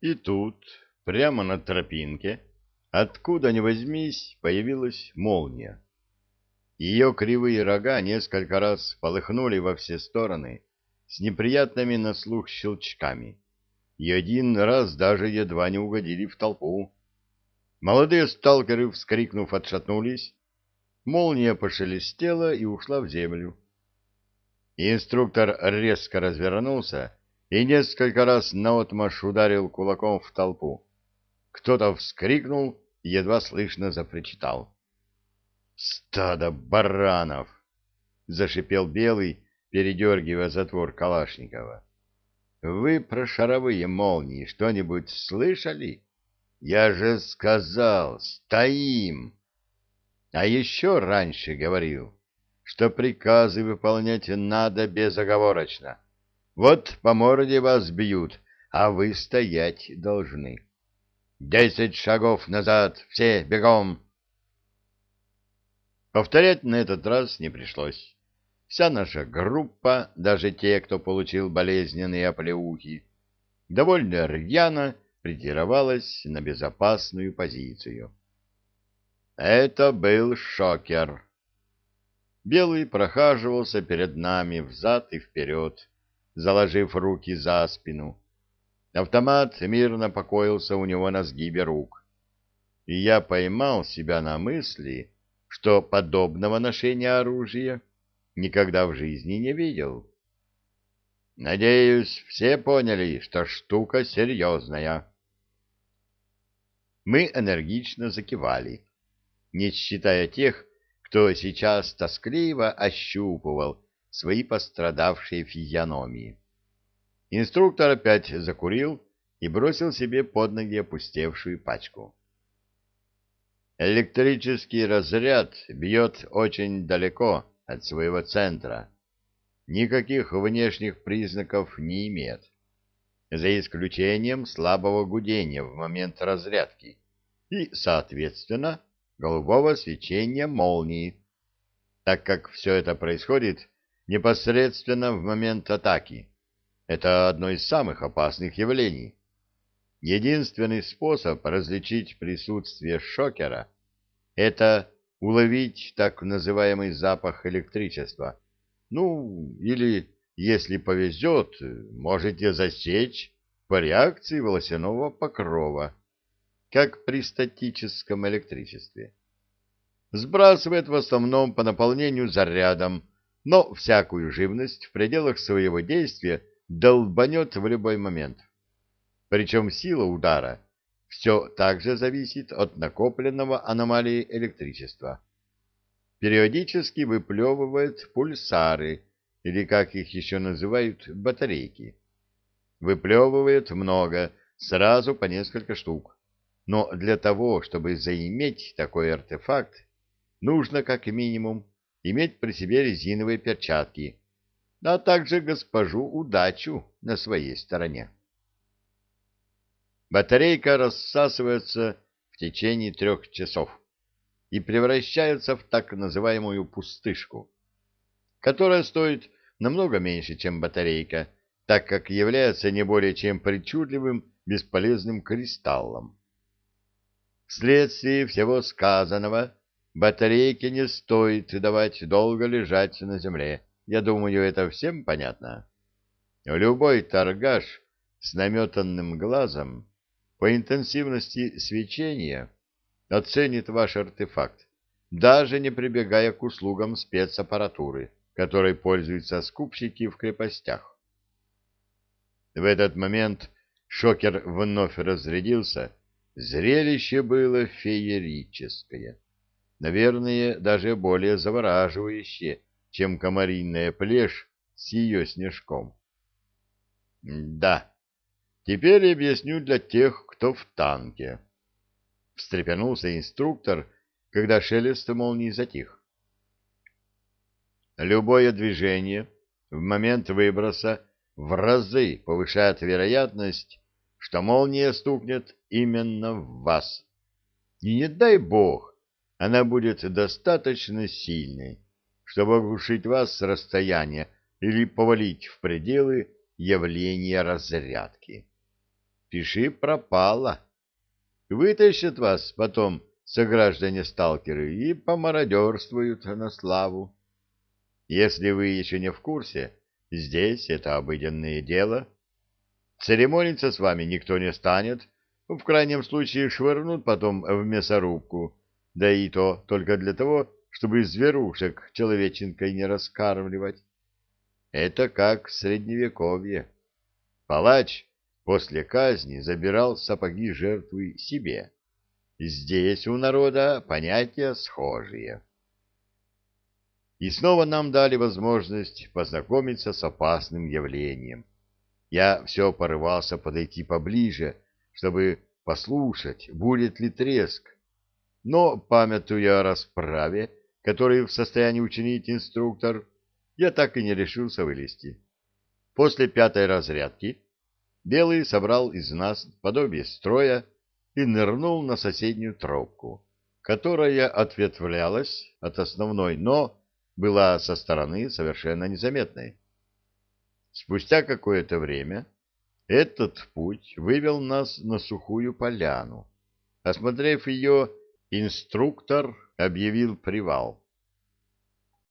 И тут, прямо на тропинке, откуда ни возьмись, появилась молния. Ее кривые рога несколько раз полыхнули во все стороны с неприятными на слух щелчками, и один раз даже едва не угодили в толпу. Молодые сталкеры, вскрикнув, отшатнулись. Молния пошелестела и ушла в землю. Инструктор резко развернулся и несколько раз наотмашь ударил кулаком в толпу. Кто-то вскрикнул и едва слышно запричитал. «Стадо баранов!» — зашипел Белый, передергивая затвор Калашникова. «Вы про шаровые молнии что-нибудь слышали? Я же сказал, стоим!» А еще раньше говорил, что приказы выполнять надо безоговорочно. Вот по морде вас бьют, а вы стоять должны. Десять шагов назад, все бегом! Повторять на этот раз не пришлось. Вся наша группа, даже те, кто получил болезненные оплеухи, довольно рьяно ретировалась на безопасную позицию. Это был шокер. Белый прохаживался перед нами взад и вперед, заложив руки за спину. Автомат мирно покоился у него на сгибе рук. И я поймал себя на мысли, что подобного ношения оружия никогда в жизни не видел. Надеюсь, все поняли, что штука серьезная. Мы энергично закивали не считая тех, кто сейчас тоскливо ощупывал свои пострадавшие физиономии. Инструктор опять закурил и бросил себе под ноги опустевшую пачку. Электрический разряд бьет очень далеко от своего центра. Никаких внешних признаков не имеет, за исключением слабого гудения в момент разрядки и, соответственно, голубого свечения молнии, так как все это происходит непосредственно в момент атаки. Это одно из самых опасных явлений. Единственный способ различить присутствие шокера – это уловить так называемый запах электричества. Ну, или, если повезет, можете засечь по реакции волосяного покрова как при статическом электричестве. Сбрасывает в основном по наполнению зарядом, но всякую живность в пределах своего действия долбанет в любой момент. Причем сила удара все также зависит от накопленного аномалии электричества. Периодически выплевывает пульсары, или как их еще называют, батарейки. Выплевывает много, сразу по несколько штук. Но для того, чтобы заиметь такой артефакт, нужно как минимум иметь при себе резиновые перчатки, а также госпожу удачу на своей стороне. Батарейка рассасывается в течение трех часов и превращается в так называемую пустышку, которая стоит намного меньше, чем батарейка, так как является не более чем причудливым бесполезным кристаллом. Вследствие всего сказанного, батарейке не стоит давать долго лежать на земле. Я думаю, это всем понятно. Любой торгаш с наметанным глазом по интенсивности свечения оценит ваш артефакт, даже не прибегая к услугам спецаппаратуры, которой пользуются скупщики в крепостях. В этот момент шокер вновь разрядился, Зрелище было феерическое. Наверное, даже более завораживающее, чем комариная плешь с ее снежком. Да, теперь объясню для тех, кто в танке. Встрепенулся инструктор, когда шелест молнии затих. Любое движение в момент выброса в разы повышает вероятность что молния стукнет именно в вас. И не дай бог, она будет достаточно сильной, чтобы оглушить вас с расстояния или повалить в пределы явления разрядки. пиши пропало. Вытащат вас потом сограждане-сталкеры и помародерствуют на славу. Если вы еще не в курсе, здесь это обыденное дело. Церемониться с вами никто не станет, в крайнем случае швырнут потом в мясорубку, да и то только для того, чтобы зверушек человеченкой не раскармливать. Это как в средневековье. Палач после казни забирал сапоги жертвы себе. Здесь у народа понятия схожие. И снова нам дали возможность познакомиться с опасным явлением. Я все порывался подойти поближе, чтобы послушать, будет ли треск. Но, памятуя о расправе, которую в состоянии учинить инструктор, я так и не решился вылезти. После пятой разрядки Белый собрал из нас подобие строя и нырнул на соседнюю тропку, которая ответвлялась от основной, но была со стороны совершенно незаметной. Спустя какое-то время этот путь вывел нас на сухую поляну. Осмотрев ее, инструктор объявил привал.